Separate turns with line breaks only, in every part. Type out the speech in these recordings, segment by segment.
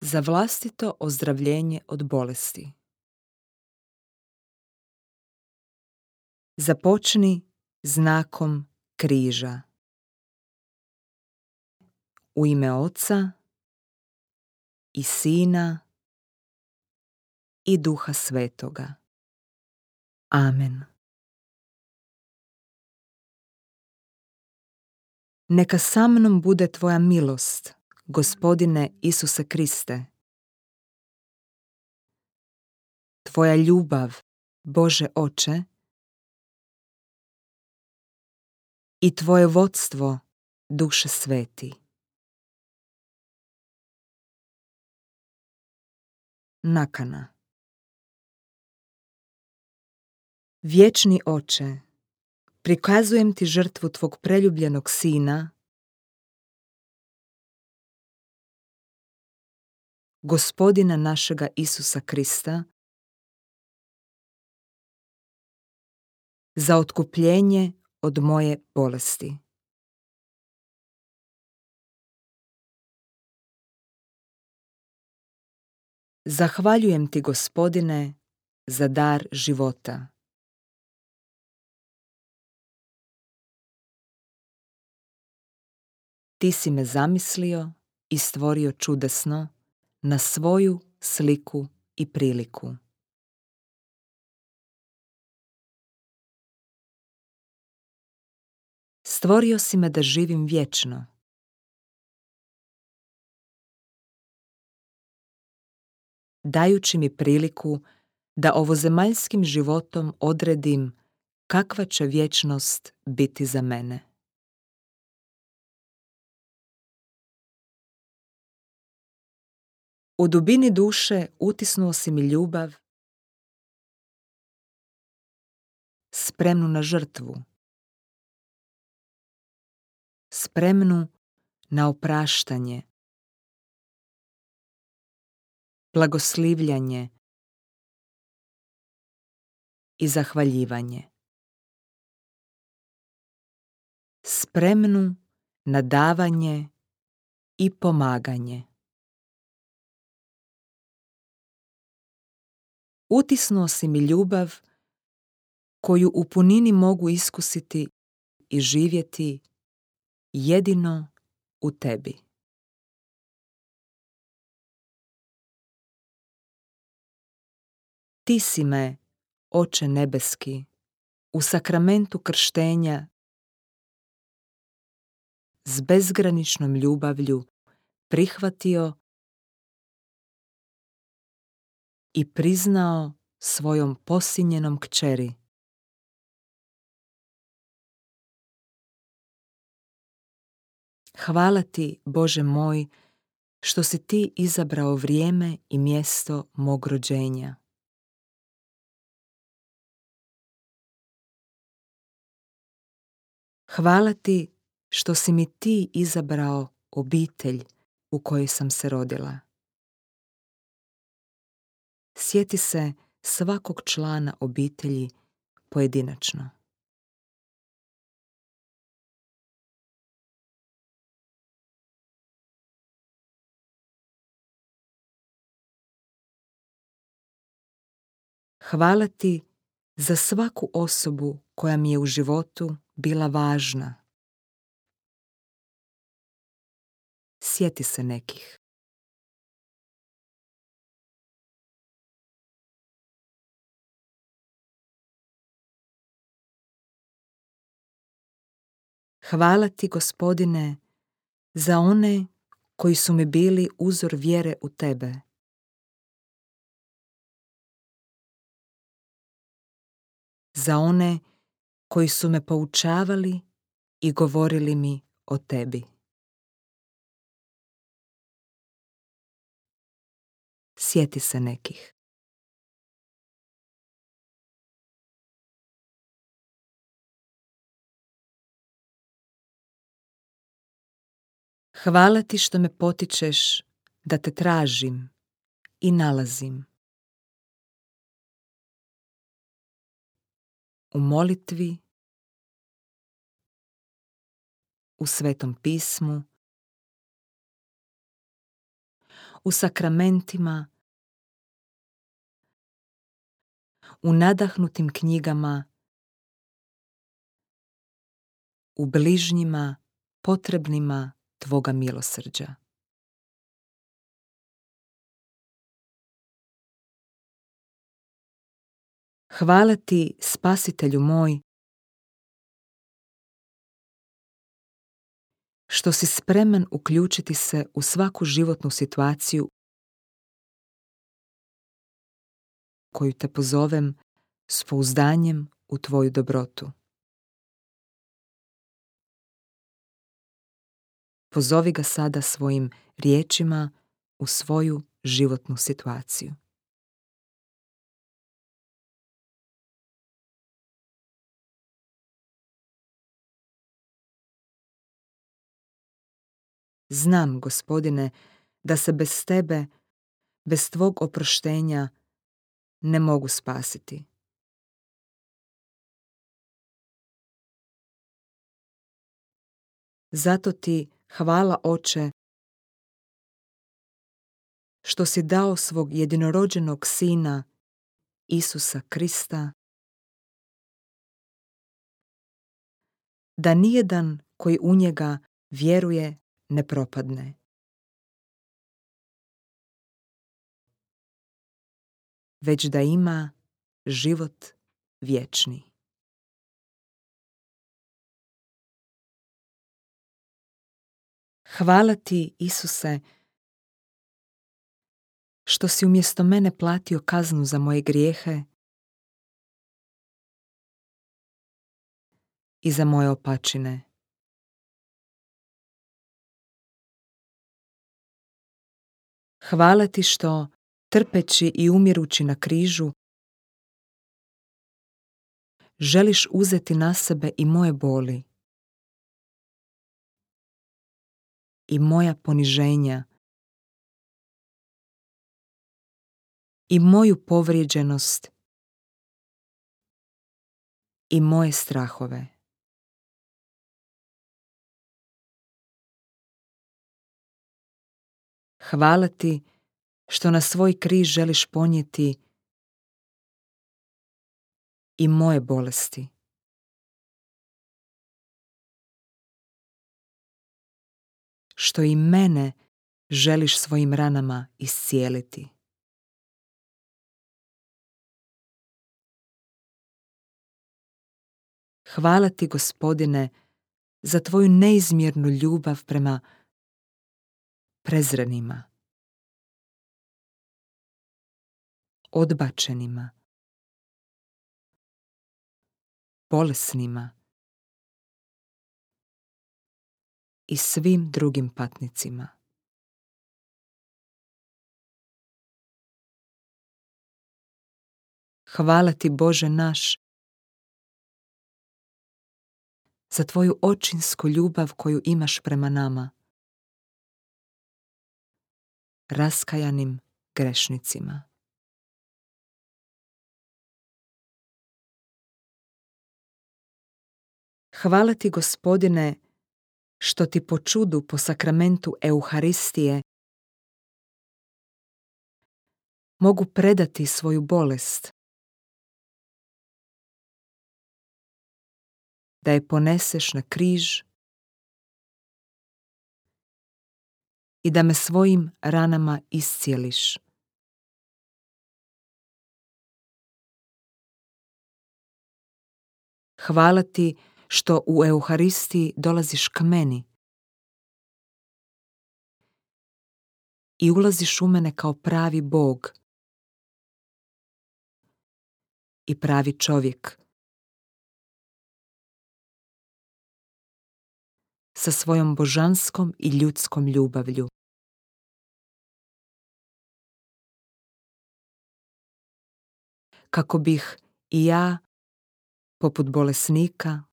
za vlastito ozdravljenje od bolesti. Započni znakom križa. U ime Oca i Sina i Duha Svetoga. Amen. Neka sa mnom bude Tvoja milost, Gospodine Isuse Kriste. Tvoja ljubav, Bože Oče, i Tvoje vodstvo, Duše Sveti. Nakana Vječni Oče, prikazujem Ti žrtvu Tvog preljubljenog Sina, Gospodina našega Isusa Krista, za otkupljenje od moje bolesti. Zahvaljujem ti, gospodine, za dar života. Ti si me zamislio i stvorio čudesno na svoju sliku i priliku. Stvorio si me da živim vječno. Dajući mi priliku da ovozemaljskim životom odredim kakva će vječnost biti za mene. U dubini duše utisnuo si mi ljubav, spremnu na žrtvu, spremnu na opraštanje, blagoslivljanje i zahvaljivanje. Spremnu na davanje i pomaganje. Utisnuo si mi ljubav koju u punini mogu iskusiti i živjeti jedino u tebi. Ti si me, Oče nebeski, u sakramentu krštenja s bezgraničnom ljubavlju prihvatio i priznao svojom posinjenom kćeri. Hvala ti, Bože moj, što si ti izabrao vrijeme i mjesto mog rođenja. Hvala ti što si mi ti izabrao obitelj u kojoj sam se rodila. Sjeti se svakog člana obitelji pojedinačno. Hvala ti za svaku osobu koja mi je u životu bila važna. Sjeti se nekih. Hvala ti, gospodine, za one koji su mi bili uzor vjere u tebe. Za one koji su me poučavali i govorili mi o tebi. Sjeti se nekih. Hvala ti što me potičeš da te tražim i nalazim. U molitvi, u svetom pismu, u sakramentima, u nadahnutim knjigama, u bližnjima potrebnima Tvoga milosrđa. Hvala ti, spasitelju moj, što si spreman uključiti se u svaku životnu situaciju koju te pozovem s pouzdanjem u tvoju dobrotu. Pozovi ga sada svojim riječima u svoju životnu situaciju. Znam, gospodine, da se bez tebe, bez tvog oproštenja, ne mogu spasiti. Zato ti hvala oče što si dao svog jedinorođenog sina Isusa Krista da nijedan koji u njega vjeruje ne propadne. Već da ima život vječni. Hvala ti, Isuse, što si umjesto mene platio kaznu za moje grijehe i za moje opačine. Hvala ti što, trpeći i umirući na križu, želiš uzeti na sebe i moje boli i moja poniženja i moju povrijeđenost i moje strahove. Hvala ti što na svoj križ želiš ponijeti i moje bolesti. Što i mene želiš svojim ranama iscijeliti. Hvala ti, gospodine, za tvoju neizmjernu ljubav prema prezrenima, odbačenima, bolesnima i svim drugim patnicima. Hvala ti Bože naš za tvoju očinsku ljubav koju imaš prema nama raskajanim grešnicima. Hvala ti, gospodine, što ti po čudu, po sakramentu Euharistije mogu predati svoju bolest, da je poneseš na križ i da me svojim ranama iscijeliš. Hvala ti što u Euharistiji dolaziš k meni i ulaziš u mene kao pravi Bog i pravi čovjek. sa svojom božanskom i ljudskom ljubavlju. Kako bih i ja, poput bolesnika,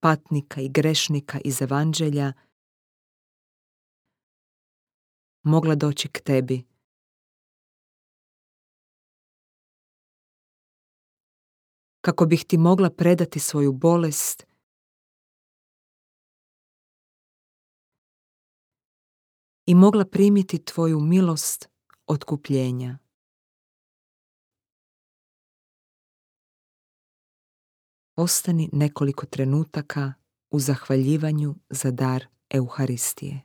patnika i grešnika iz evanđelja, mogla doći k tebi. kako bih ti mogla predati svoju bolest i mogla primiti tvoju milost otkupljenja. Ostani nekoliko trenutaka u zahvaljivanju za dar Euharistije.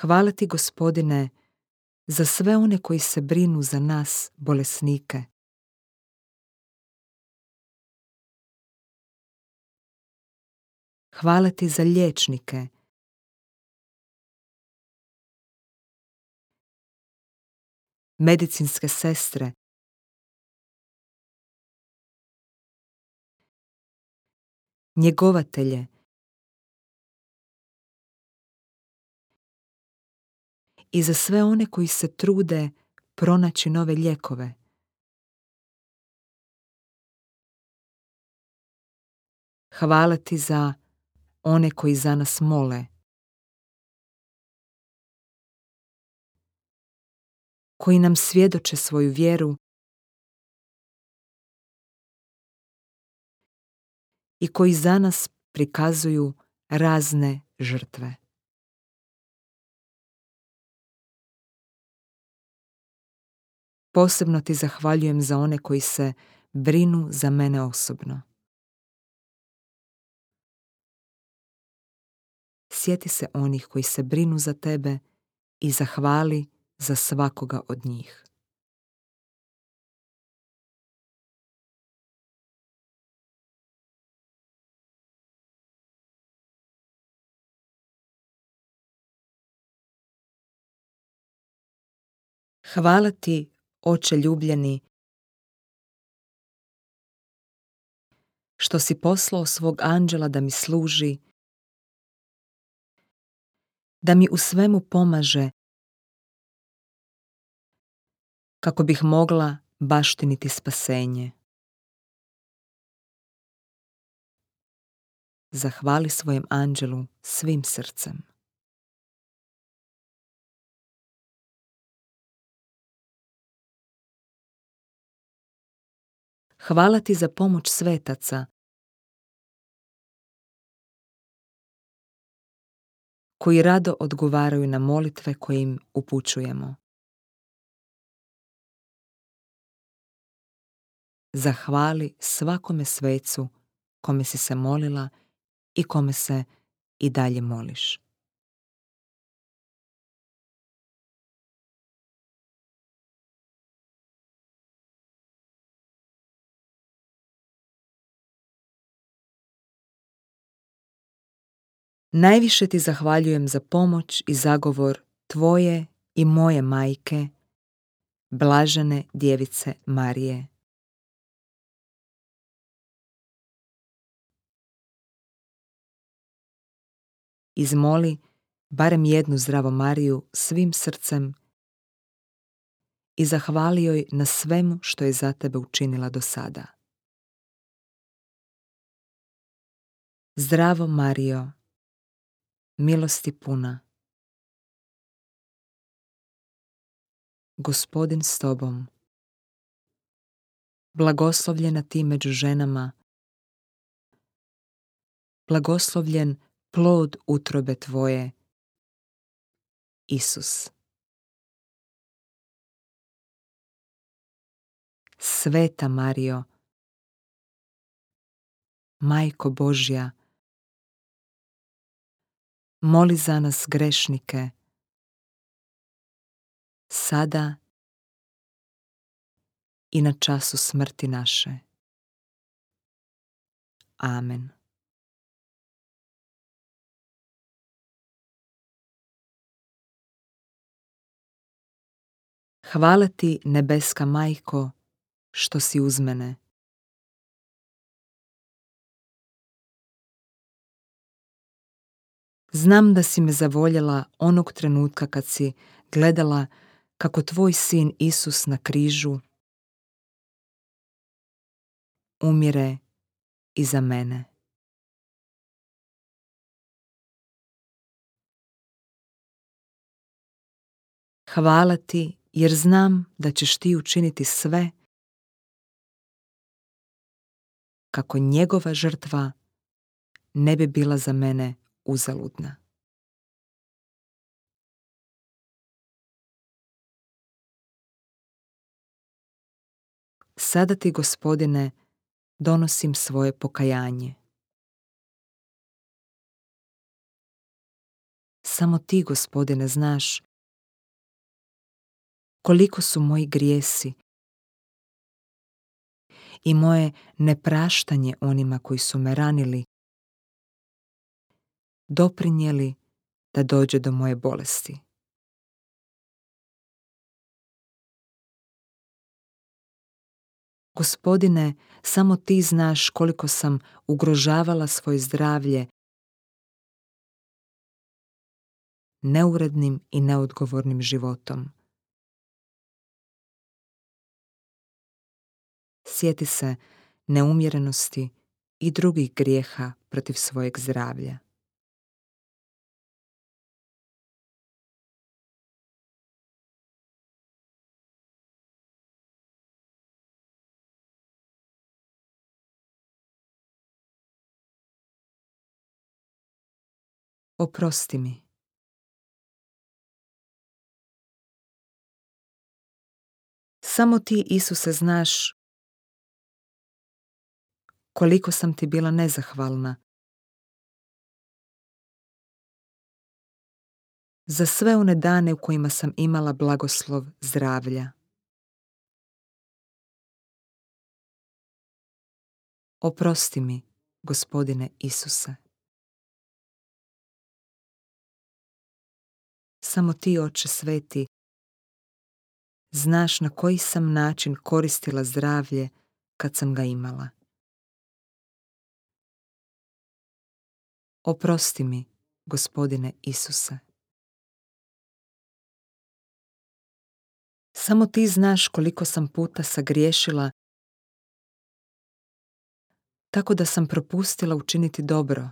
Hvala ti, gospodine, za sve one koji se brinu za nas, bolesnike. Hvala ti za liječnike. Medicinske sestre. Njegovatelje. I za sve one koji se trude pronaći nove lijekove. Hvala ti za one koji za nas mole. Koji nam svjedoče svoju vjeru i koji za nas prikazuju razne žrtve. Posebno ti zahvaljujem za one koji se brinu za mene osobno. sjeti se onih koji se brinu za tebe i zahvali za svakoga od njih. Hvala ti, oče ljubljeni, što si poslao svog anđela da mi služi da mi u svemu pomaže kako bih mogla baštiniti spasenje. Zahvali svojem anđelu svim srcem. Hvala ti za pomoć svetaca koji rado odgovaraju na molitve koje im upućujemo. Zahvali svakome svecu kome si se molila i kome se i dalje moliš. Najviše ti zahvaljujem za pomoć i zagovor tvoje i moje majke, blažene djevice Marije. Izmoli barem jednu zdravo Mariju svim srcem i zahvali joj na svemu što je za tebe učinila do sada. Zdravo Mario, milosti puna. Gospodin s tobom, blagoslovljena ti među ženama, blagoslovljen plod utrobe tvoje, Isus. Sveta Mario, Majko Božja, moli za nas grešnike, sada i na času smrti naše. Amen. Hvala ti, nebeska majko, što si uz mene. Znam da si me zavoljela onog trenutka kad si gledala kako tvoj sin Isus na križu umire i za mene. Hvala ti jer znam da ćeš ti učiniti sve kako njegova žrtva ne bi bila za mene uzaludna. Sada ti, gospodine, donosim svoje pokajanje. Samo ti, gospodine, znaš koliko su moji grijesi i moje nepraštanje onima koji su me ranili doprinijeli da dođe do moje bolesti. Gospodine, samo ti znaš koliko sam ugrožavala svoje zdravlje neurednim i neodgovornim životom. Sjeti se neumjerenosti i drugih grijeha protiv svojeg zdravlja. Oprosti mi. Samo ti, Isuse, znaš koliko sam ti bila nezahvalna. Za sve one dane u kojima sam imala blagoslov zdravlja. Oprosti mi, gospodine Isuse. Samo ti, oče sveti, znaš na koji sam način koristila zdravlje kad sam ga imala. Oprosti mi, gospodine Isuse. Samo ti znaš koliko sam puta sagriješila tako da sam propustila učiniti dobro.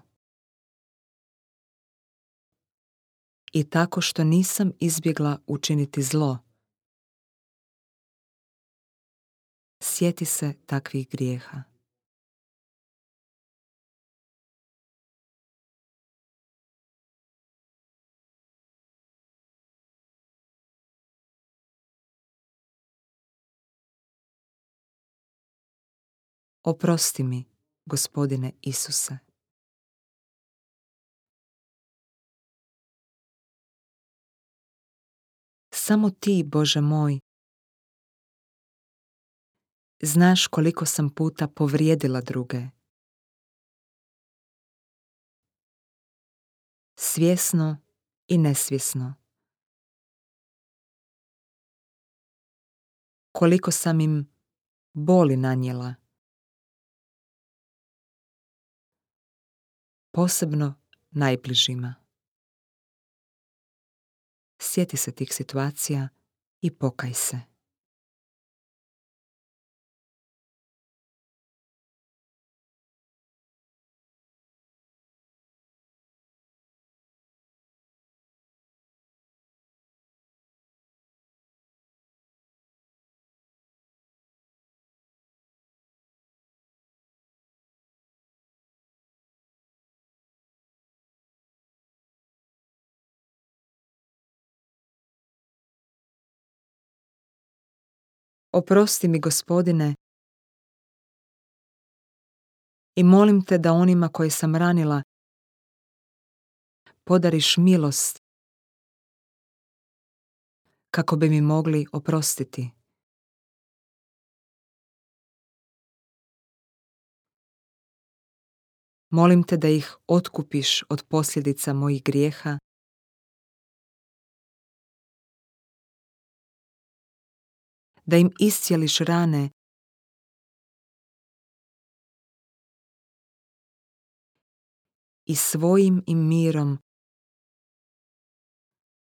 I tako što nisam izbjegla učiniti zlo. Sjeti se takvih grijeha. Oprosti mi, gospodine Isuse. Samo ti, Bože moj, znaš koliko sam puta povrijedila druge. Svjesno i nesvjesno. Koliko sam im boli nanijela. Posebno najbližima. Sjeti se tih situacija i pokaj se. Oprosti mi, gospodine, i molim te da onima koje sam ranila podariš milost kako bi mi mogli oprostiti. Molim te da ih otkupiš od posljedica mojih grijeha da im iscijeliš rane i svojim im mirom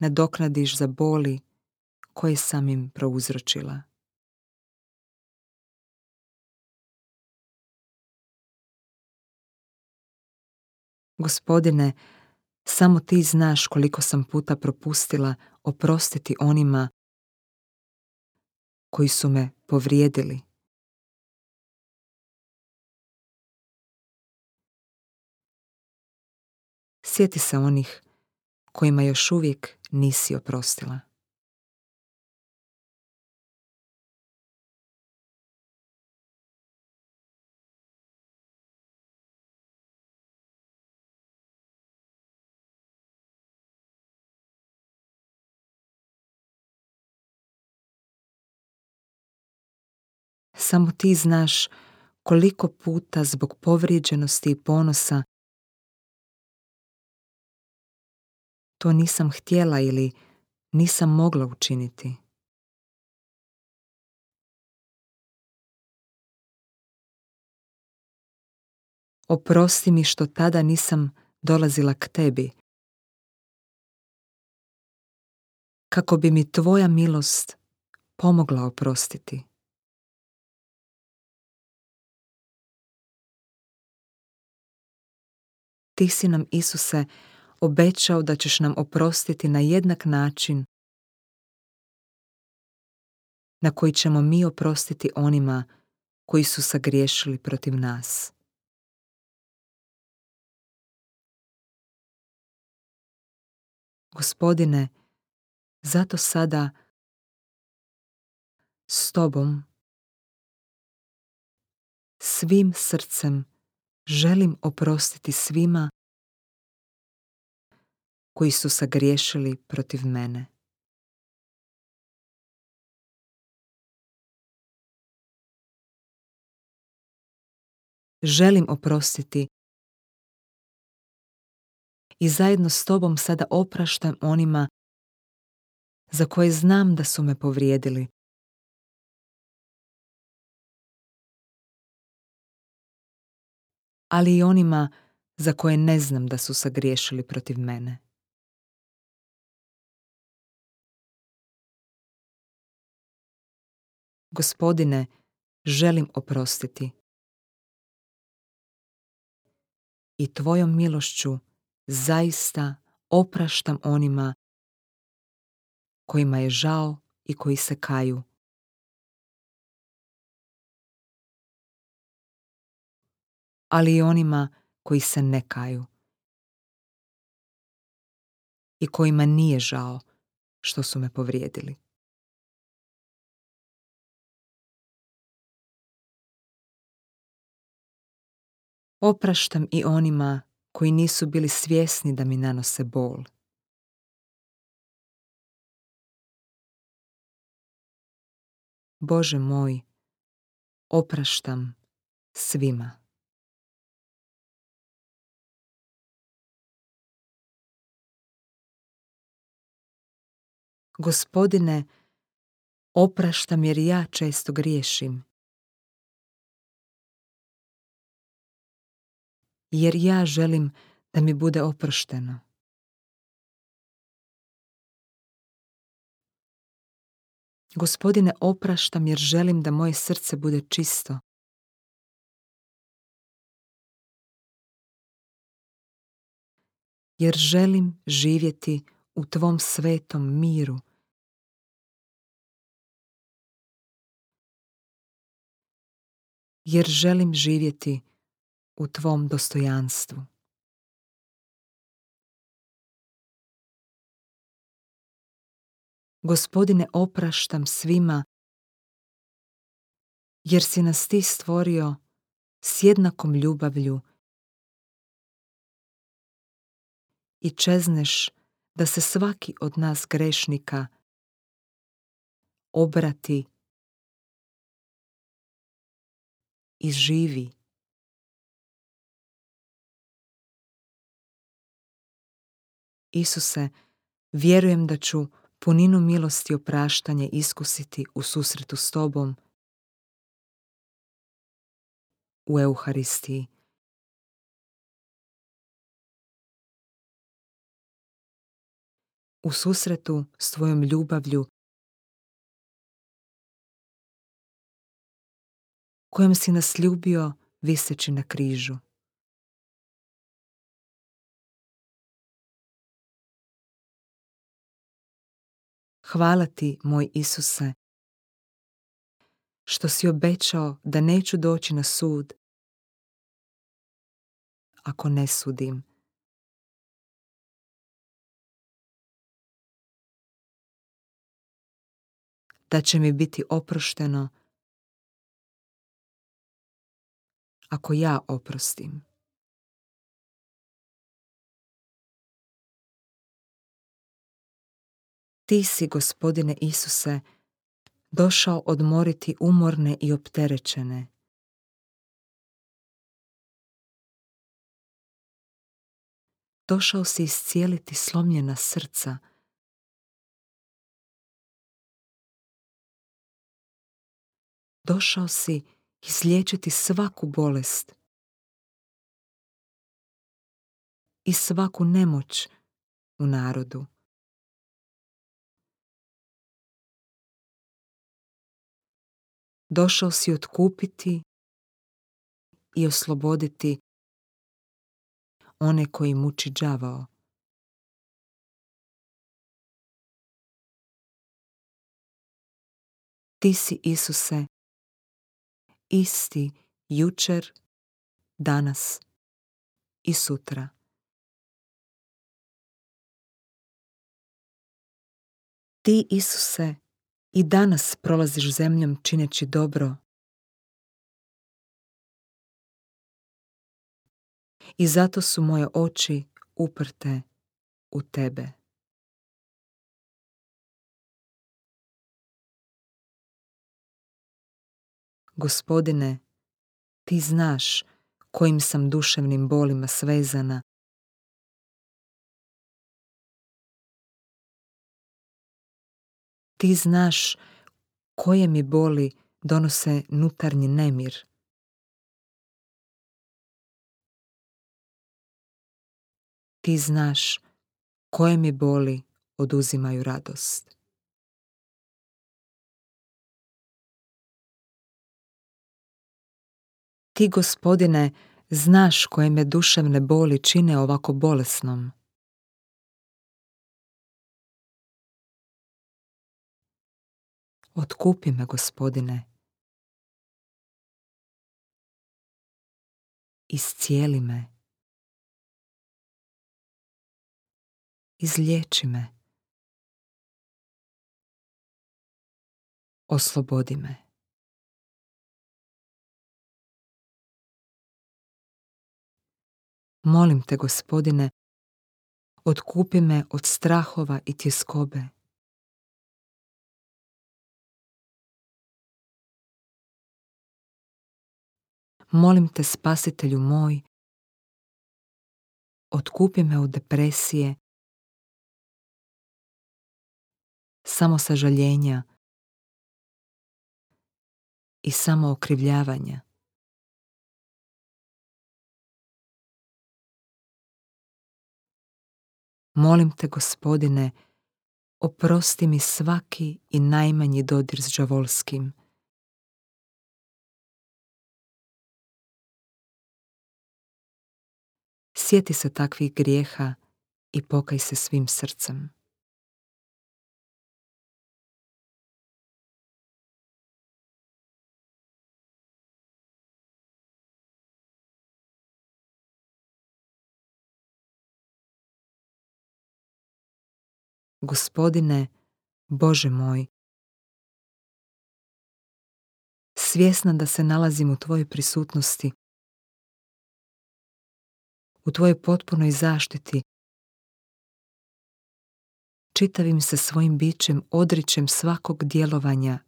nadoknadiš za boli koje sam im prouzročila. Gospodine, samo ti znaš koliko sam puta propustila oprostiti onima koji su me povrijedili. Sjeti se onih kojima još uvijek nisi oprostila. Samo ti znaš koliko puta zbog povrijeđenosti i ponosa to nisam htjela ili nisam mogla učiniti. Oprosti mi što tada nisam dolazila k tebi. Kako bi mi tvoja milost pomogla oprostiti. Ti si nam, Isuse, obećao da ćeš nam oprostiti na jednak način na koji ćemo mi oprostiti onima koji su sagriješili protiv nas. Gospodine, zato sada s Tobom svim srcem želim oprostiti svima koji su sagriješili protiv mene. Želim oprostiti i zajedno s tobom sada opraštam onima za koje znam da su me povrijedili. Ali i onima za koje ne znam da su sagriješili protiv mene. Gospodine, želim oprostiti. I tvojom milošću zaista opraštam onima kojima je žao i koji se kaju. Ali i onima koji se ne kaju i kojima nije žao što su me povrijedili. Opraštam i onima koji nisu bili svjesni da mi nanose bol. Bože moj, opraštam svima. Gospodine, opraštam jer ja često griješim. jer ja želim da mi bude oprošteno. Gospodine, opraštam jer želim da moje srce bude čisto. Jer želim živjeti u Tvom svetom miru. Jer želim živjeti u tvom dostojanstvu. Gospodine, opraštam svima, jer si nas ti stvorio s jednakom ljubavlju i čezneš da se svaki od nas grešnika obrati i živi Isuse, vjerujem da ću puninu milosti opraštanje iskusiti u susretu s Tobom u Euharistiji. U susretu s Tvojom ljubavlju kojom si nas ljubio viseći na križu. Hvala ti, moj Isuse, što si obećao da neću doći na sud ako ne sudim. Da će mi biti oprošteno ako ja oprostim. Ti si, gospodine Isuse, došao odmoriti umorne i opterećene. Došao si iscijeliti slomljena srca. Došao si izliječiti svaku bolest i svaku nemoć u narodu. Došao si otkupiti i osloboditi one koji muči đavao. Ti si, Isuse, isti jučer, danas i sutra. Ti, Isuse, i danas prolaziš zemljom čineći dobro. I zato su moje oči uprte u tebe. Gospodine, ti znaš kojim sam duševnim bolima svezana. Ti znaš koje mi boli donose nutarnji nemir. Ti znaš koje mi boli oduzimaju radost. Ti, gospodine, znaš koje me duševne boli čine ovako bolesnom. Otkupi me, gospodine. Iscijeli me. Izliječi me. Oslobodi me. Molim te, gospodine, otkupi me od strahova i tjeskobe. Molim te, spasitelju moj, otkupi me od depresije, samo sažaljenja i samo Molim te, gospodine, oprosti mi svaki i najmanji dodir s đavolskim. Sjeti se takvih grijeha i pokaj se svim srcem. Gospodine, Bože moj, svjesna da se nalazim u Tvojoj prisutnosti, u Tvojoj potpunoj zaštiti, čitavim se svojim bićem odričem svakog djelovanja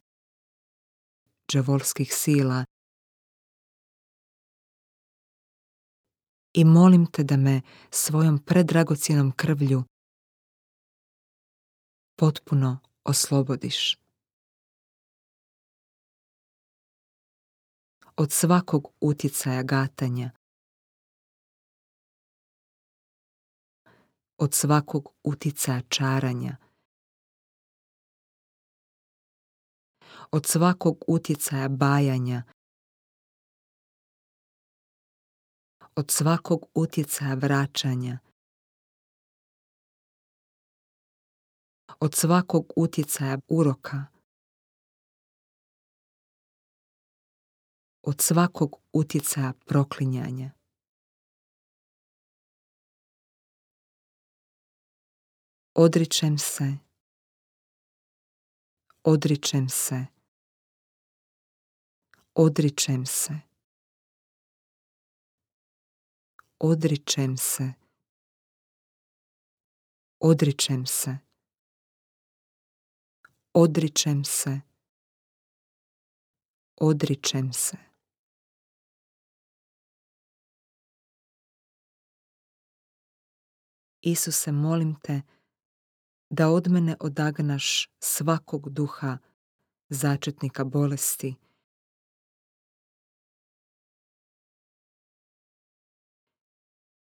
džavolskih sila. I molim te da me svojom predragocjenom krvlju potpuno oslobodiš. Od svakog utjecaja gatanja, od svakog utjecaja čaranja, od svakog utjecaja bajanja, od svakog utjecaja vraćanja, od svakog utjecaja uroka, od svakog utjecaja proklinjanja. Odričem se, Odričem se. Odričem se. Odričem se. Odričem se. Odričem se. Odričem se. Isuse, molim te da od mene odagnaš svakog duha začetnika bolesti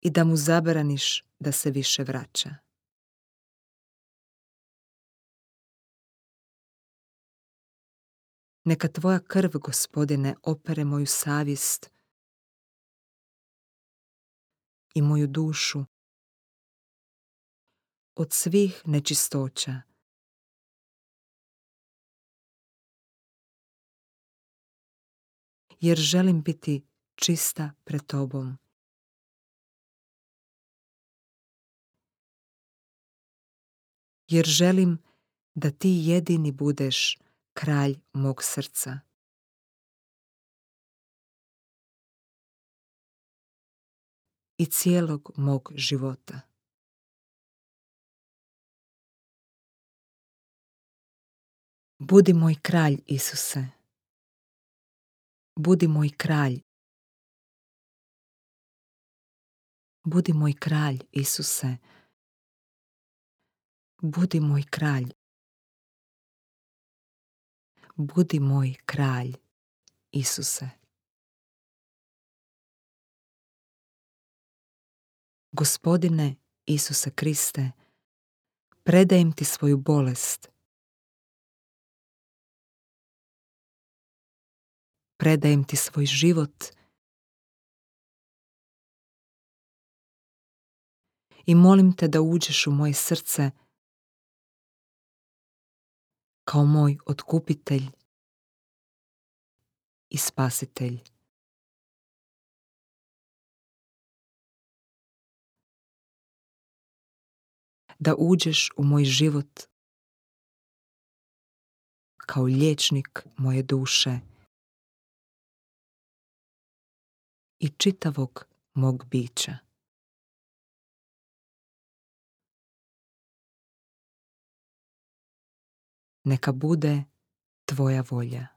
i da mu zabraniš da se više vraća. Neka tvoja krv, gospodine, opere moju savjest i moju dušu od svih nečistoća. Jer želim biti čista pred tobom. Jer želim da ti jedini budeš kralj mog srca. I cijelog mog života. Budi moj kralj, Isuse. Budi moj kralj. Budi moj kralj, Isuse. Budi moj kralj. Budi moj kralj, Isuse. Gospodine Isuse Kriste, predajem ti svoju bolest. Predajem ti svoj život. I molim te da uđeš u moje srce kao moj otkupitelj i spasitelj. Da uđeš u moj život kao liječnik moje duše i čitavog mog bića. Neka bude tvoja volja.